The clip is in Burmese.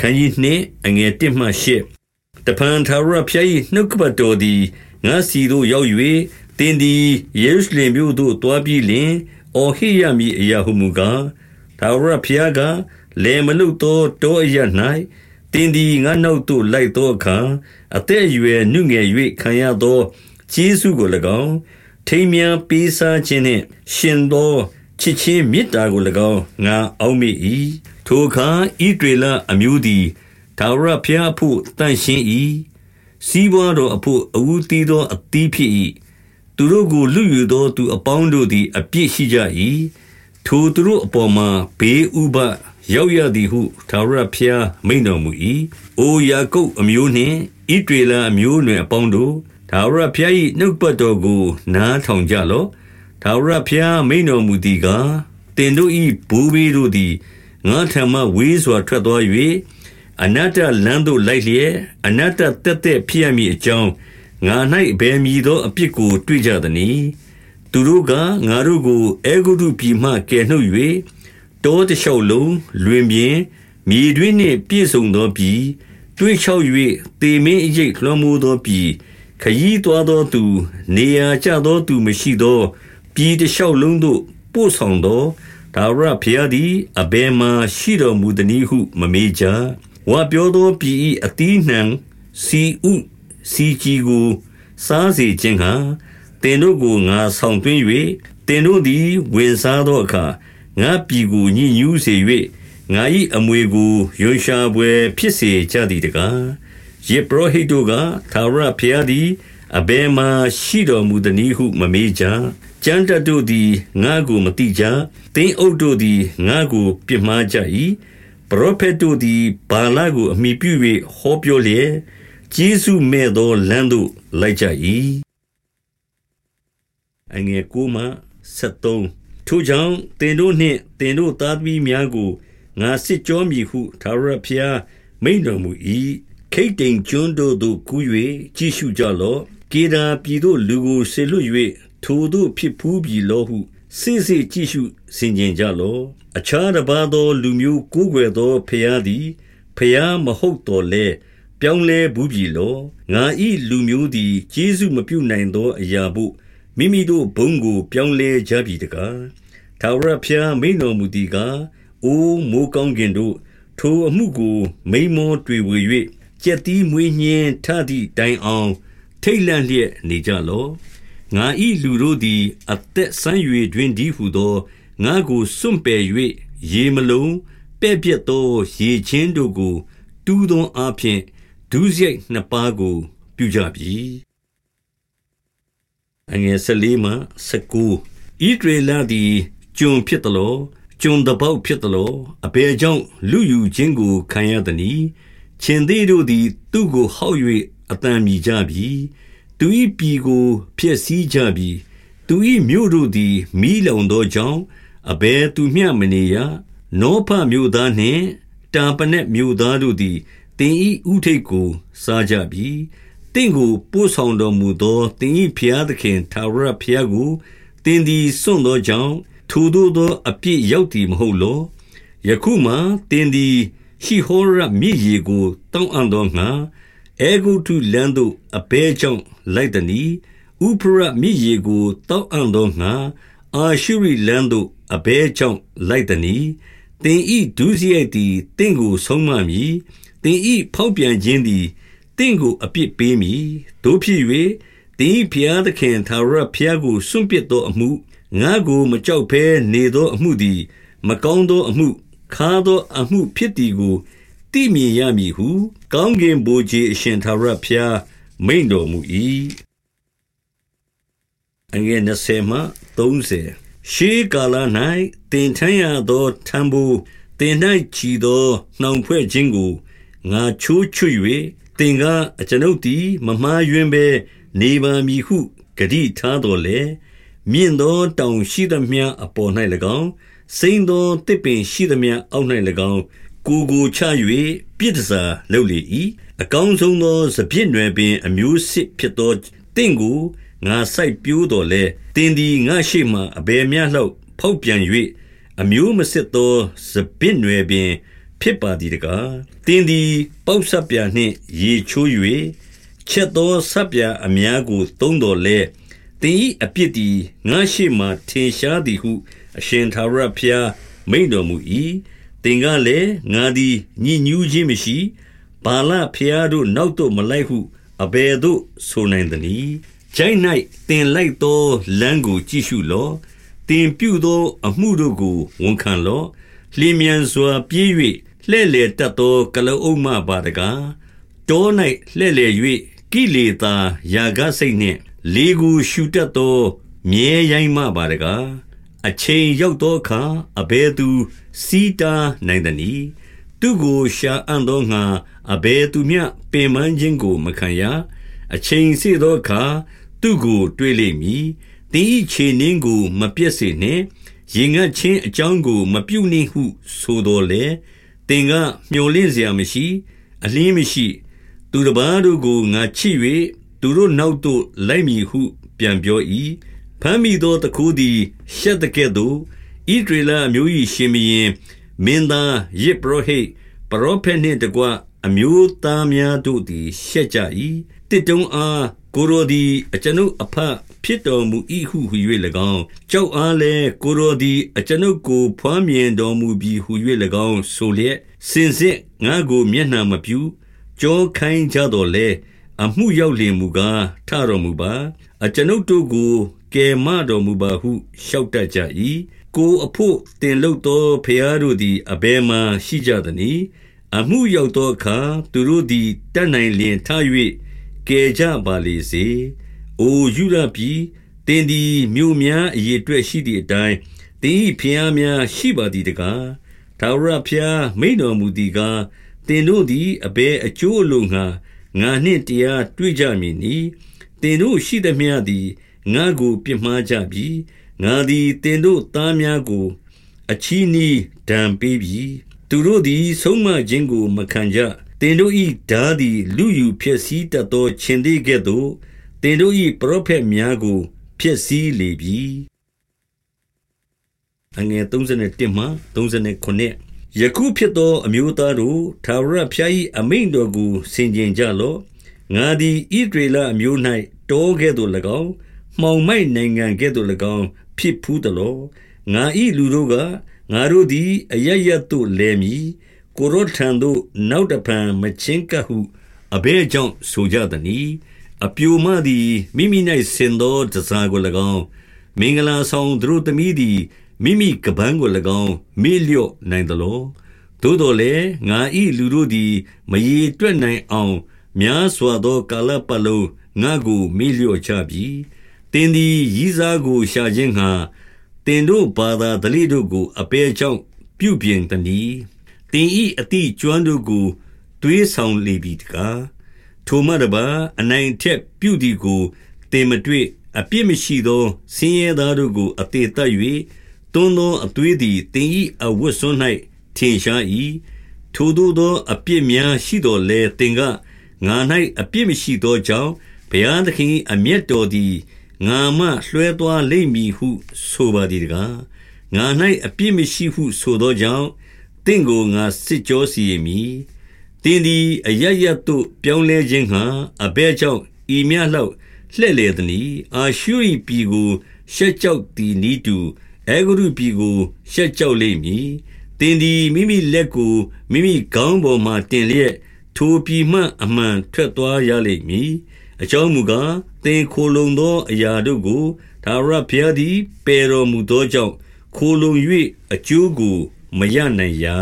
ခန်းကြီးနှင့်အငယ်1မှ8တပန်သာရဖျား၏နှုတ်ကပတ်တော်သည်ငါစီတို့ရောက်၍တင်းသည်ယေရုရှလင်မြို့သို့တွားပြီးလင်အော်ဟိယမီအရာဟုမူကားသာရဖျားကလေမလုသောတောအရ၌တင်းသည်ငါနောက်သို့လိုက်သောအခါအသက်အရွယ်နှုငယ်၍ခံရသောကျေးဇူးကို၎င်းထိမ်းမြပေးစားခြင်းနှင့်ရှင်သောချစ်ချင်းမေတ္တာကို၎င်းငါအောက်မေ့၏ ထိုအခါဣဒေလအမျိုးသည်ဒါဝရဖျားဖို့တန့်ရှင်း၏စီးပွားတော်အဖို့အဝူတီးသောအသီးဖြစ်၏သူတို့ကိုလူယူသောသူအပေါင်းတို့သည် အပြစ်ရှိကြ၏ထိုသူတို့အပေါ်မှာဘေးဥပရောက်ရသည်ဟုသာရဖျားမိန်တော်မူ၏အိုယာကုပ်အမျိုးနှင့်ဣဒေလအမျိုးနှင့်အပေါင်းတို့ဒါဝရဖျား၏နှုတ်ပတ်တော်ကို နားထောင်ကြလော့ထာဝရဘုရားမိန်တော်မူသည်ကားတင်တို့၏ဘိုးဘေးတို့သည် ငါထံမှဝေးစွာထွက်သွား၍အနတ္တလမ်းသို့လိုက်လျက်အနတ္တတက်တက်ဖြစ်ရမည်အကြောင်းငါ၌ဘယ်မည်သောအပြစ်ကိုတွေ့ကြသနည်းသူတို့ကငါတို့ကိုအေဂုတုပြည်မှကယ်နှုတ်၍တောတလျှောက်လုံးလွင်ပြင်မြေတွင်းနှင့်ပြည့်စုံသောပြည်တွေးချောက်၍တေမင်းအရိတ်လွှမ်းမိုးသောပြည်ခยีသွားသောသူ နေရာကျသောသူမရှိသောပြည်တလျှောက်လုံးသို့ပို့ဆောင်သော ဒါဝရဘုရားသည်အဘယ်မှရှိတော်မူသည်နည်းဟု မမေးကြဝါပြောသောပြည်၏အတီးနှံစီဥစီကြီးကို စားစေခြင်းဟာတင်တို့ကိုငါဆောင်သွင်း၍တင်တို့သည်ဝင်စားသောအခါငါပြည်ကိုညှဉ်းညူးစေ၍ငါ၏အမွေကိုယွန်ရှာပွဲဖြစ်စေကြသည်တကားယေဘရဟိတ်တို့ကသာရဘုရားသည်အဘယ်မှရှိတော်မူသည်နည်းဟုမမေးကြ ကျမ်းတတ်တို့သည်ငါကိုမတိကြသင်အုပ်တို့သည်ငါကိုပြစ်မှားကြ၏ပရောဖက်တို့သည်ဘာလကိုအမိပြု၍ဟောပြောလျက်ကျေးဇူးမဲ့သောလမ်းသို့လိုက်ကြ၏အငယ်ကိုမှ73ထိုကြောင့်တင်တို့နှင့်တင်တို့သားသမီးများကိုငါစစ်ကြောမည်ဟုသာရဖျားမိန်တော်မူ၏ခိတ်တိမ်ကျွန်းတို့သို့ကူး၍ကြည့်ရှုကြလော့ကေဒါပြည်သို့လူကိုဆေလွတ်၍ ထိုသို့ဖြစ်ဖူးပြီလောဟုစိစိကြည့်ရှုဆင်ခြင်ကြလော့အခြားတစ်ပါးသော လူမျိုးကိုးကွယ်သောဖျားသည်ဖျားမဟုတ်တော်လဲပြောင်းလဲဘူးပြီလောငါဤလူမျိုးသည်ကျေးဇူးမပြုနိုင်သော အရာဘို့မိမိတို့ဘုံကို ပြောင်းလဲကြပြီတကားထာဝရဘုရားမိန်တော်မူသည်ကားအိုးမိုးကောင်းကင်တို့ ထိုအမှုကို မိန်မောတွေ့ဝေ၍ကြက်တီးမွေးညင်းထသည့်တိုင်အောင် ထိတ်လန့်လျက်နေကြလော့ ငါ၏လူတို့သည် အသက်ဆန်း၍တွင်ဒီဟုသောငါကိုစွန့်ပယ်၍ရေမလုံးပဲ့ပြတ်သောရေချင်းတို့ကို တူးသောအဖျင်ဒုစရိုက်နှစ်ပါးကို ပြုကြပြီအငယ်၁၄မှ၁၉ဣဒရေလသည်ကျွန်ဖြစ်သလောကျွန်တပေါက်ဖြစ်သလောအဘယ်ကြောင့်လူယူခြင်းကိုခံရသနည်းရှင်သေးတို့သည် သူ့ကိုဟောက်၍အတန်မြည်ကြပြီ သူ၏ပြည်ကိုဖျက်ဆီးကြပြီသူ၏မြို့တို့သည်မီးလောင်သောကြောင့်အဘယ်သူမျှမနေရနောဖမြို့သားနှင့်တာပနက်မြို့သားတို့သည်တင်ဤဥထိတ်ကိုစားကြပြီတင့်ကိုပို့ဆောင်တော်မူသောတင်ဤဖျားသခင်သာရဖျားကိုတင်သည်စွန့်သောကြောင့်ထိုတို့သောအပြစ်ရောက်သည်မဟုတ်လောယခုမှတင်သည်ရှိဟောရမြည်ရီကိုတောင်းအံ့သောငါ အေဂုတုလန်တို့အဘဲကြောင့်လိုက်သည်။ဥဖရမြည်ရီကိုတောက်အံ့သောငါအာရှုရိလန်တို့အဘဲကြောင့်လိုက်သည်။သင်ဤဒုစရိုက်သည်တင့်ကိုဆုံးမမည်။သင်ဤဖောက်ပြန်ခြင်းသည်တင့်ကိုအပြစ်ပေးမည်။တို့ဖြစ်၍သင်ဖျားသခင်သာရဖျားကိုစွန့်ပစ်သောအမှုငါကိုမကြောက်ဘဲနေသောအမှုသည် မကောင်းသောအမှုခါသောအမှုဖြစ်သည်ကို တိမြင်ရမည်ဟု ကောင်းကင်ဘိုးကြီးအရှင်သာရဖျားမိန်တော်မူ၏အငယ်20မှ30ရှေးကာလ၌တင်ထမ်းရသောထံဘူတင်၌ချီသောနှောင်ဖွဲ့ခြင်းကိုငါချိုးချွတ်၍တင်ကအကျွန်ုပ်သည်မမှားယွင်းဘဲနေပါမည်ဟုဂတိထားတော်လေမြင့်သောတောင်ရှိသမျှအပေါ်၌၎င်းစိမ့်သောတစ်ပင်ရှိသမျှအောက်၌၎င်း ကိုကိုချ၍ပြစ်ဒစာလုပ်လေ၏အကောင်းဆုံးသောစပြစ်နွယ်ပင်အမျိုးစစ်ဖြစ်သောတင့်ကိုငါစိုက်ပျိုးတော်လဲတင်းသည်ငါရှိမှအဘယ်မျှလောက်ဖောက်ပြန်၍အမျိုးမစစ်သောစပစ်နွယ်ပင် ဖြစ်ပါသည်တကားတင်းသည်ပေါက်ဆက်ပြာနှင့်ရေချိုး၍ချက်သောဆက်ပြာအများကိုသုံးတော်လဲတင်းဤအပြစ်သည်ငါရှိမှထင်ရှားသည်ဟု အရှင်သာရဖျားမိန်တော်မူ၏ တင်ကလည်းငါသည်ညဉ့်ညူးခြင်းမရှိဘာလဖျားတို့နောက်သို့မလိုက်ဟုအဘယ်သို့ဆိုနိုင်သနည်းကျိုင်း၌တင်လိုက်သောလမ်းကိုကြည့်ရှုလော့တင်ပြုသောအမှုတို့ကိုဝန်ခံလော့လျင်မြန်စွာပြေး၍လှဲ့လေတတ်သောကလအုပ်မပါတကားတော၌လှဲ့လေ၍ကိလေသာယာကစိတ်နှင့် လေကိုရှူတတ်သောမြဲရိုင်းမပါတကားအချိန်ရောက်သောအခါအဘဲသူ စီးတားနိုင်သည်သူကိုရှာအံ့သောငါအဘဲသူမျှပင်ပန်းခြင်းကိုမခံရအချိန်စေသောအခါသူကိုတွေးလိမ့်မည်တင်းဤခြေနှင်းကိုမပြည့်စေနှင့်ရင်ငတ်ချင်းအကြောင်းကိုမပြုနှင့်ဟုဆိုတော်လေတင်ကမျော်လင့်เสียမရှိအလင်းမရှိသူတစ်ပါးတို့ကိုငါချစ်၍သူတို့နောက်သို့လိုက်မည်ဟု ပြန်ပြော၏ဖမ်းမိသောတကူသည်ရှက်တဲ့ကဲ့သို့ ဣဒရေလအမျိုး၏ရှင်ဘီရင်မင်းသားယေဘရဟိတ်ပရောဖက်နှင့်တကွအမျိုးသားများတို့သည်ရှက်ကြ၏တစ်တုံအားကိုရိုသည်အကျွန်ုပ်အဖဖြစ်တော်မူ၏ဟုဟူ၍၎င်းကြောက်အားလဲကိုရိုသည်အကျွန်ုပ်ကိုဖွမ်းမြင်တော်မူပြီးဟု၍၎င်းဆိုလျက်စင်စစ်ငါကိုမျက်နှာမပြူကြောခိုင်းကြတော်လဲအမှုရောက်လျင်မူကားထတော်မူပါ အကျွန်ုပ်တို့ကို ကယ်မတော်မူပါဟုလျှောက်တတ်ကြ၏ကိုအဖို့တင်လုတ်သောဖျားတို့သည်အဘယ်မှရှိကြသနည်းအမှုရောက်သောအခါသူတို့သည်တတ်နိုင်လျင်ထ၍ကယ်ကြပါလေစေ။အိုယူရပြည်တင်သည်မြို့များအရေအတွက်ရှိသည့်အတိုင်းတင်၏ဖျားများရှိပါသည်တကား။ထာဝရဖျားမိန်တော်မူသည်ကားတင်တို့သည်အဘယ်အကျိုးအလို့ငါငါနှင့်တရားတွေ့ကြမည်နီ။တင်တို့ရှိသည်များသည် ငါကိုပြစ်မှားကြပြီ။ငါသည်တင်တို့သားများကို အချီးနီးဒဏ်ပေးပြီ။သူတို့သည် ဆုံးမခြင်းကိုမခံကြသင်တို့၏ဓာသည် လူယူဖြစ်စည်းတတ်သောခြင်သေးကဲ့သို့သင်တို့၏ပရောဖက်များကို ဖြစ်စည်းလေပြီအငယ်31မှ39ယခုဖြစ်သောအမျိုးသားတို့သာဝရဖျား၏အမိန်တော်ကိုဆင်ခြင်ကြလော့ငါသည်ဣဒရေလအမျိုး၌တောကဲ့သို့၎င်း မှောင်မိုက်နိုင်ငံကဲ့သို့၎င်း ဖြစ်ဖူးသလောငါ၏လူတို့ကငါတို့သည် အရရတ်သို့လဲမည်ကိုရောထံသို့ နောက်တဖန်မချင်းကပ်ဟုအဘဲကြောင့်ဆိုကြသနည်းအပြိုမသည်မိမိ၌ဆင်သောတစားကို၎င်းမင်္ဂလာဆောင်သူတို့သမီးသည်မိမိကပန်းကို၎င်းမေ့လျော့နိုင်သလောသို့တော်လည်းငါဤလူတို့သည် မရေတွက်နိုင်အောင် များစွာသောကာလပတ်လုံးငါကိုမေ့လျော့ချပြီ တင်းသည်ရည်စားကိုရှာခြင်းငှာတင်တို့ဘာသာဒလိတို့ကို အပေကြောင့်ပြုပြင်တည်းသင်၏အတိကျွမ်းတို့ကိုတွေးဆောင်လေပြီတကားထိုမှတပါအနိုင်ထက်ပြုသည်ကိုသင်မတွေ့အပြစ်မရှိသောဆင်းရဲသားတို့ကို အသေးတတ်၍တွန်းသောအသွေးသည်သင်၏အဝတ်စွန်း၌ထင်ရှား၏ထိုသို့သောအပြစ်များရှိတော်လဲသင်ကငါ၌အပြစ်မရှိသောကြောင့်ဘုရားသခင်အမျက်တော်သည် ငါမှလွှဲသွားလိမ့်မည်ဟု ဆိုပါသည်တကားငါ၌အပြစ်မရှိဟု ဆိုသောကြောင့်တင့်ကိုငါစစ်ကြောစီရင်မည်တင်းသည်အရရတို့ပြောင်းလဲခြင်းဟံအဘဲကြောင့်ဤမြလောက်လှဲ့လေသည်။အာရှုရိပြည်ကိုရှက်ကြောက်သည်နီးတူအဲဂရုပြည်ကိုရှက်ကြောက်လိမ့်မည်။တင်းသည်မိမိလက်ကိုမိမိခေါင်းပေါ်မှတင်လျက်ထိုပြည်မှအမှန်ထွက်သွားရလိမ့်မည်။အကြောင်းမူကား တင်ခိုလုံသောအရာတို့ကိုသာရဘုရားသည် ပယ်တော်မူသောကြောင့် ခိုလုံ၍အကျိုးကို မရနိုင်ရာ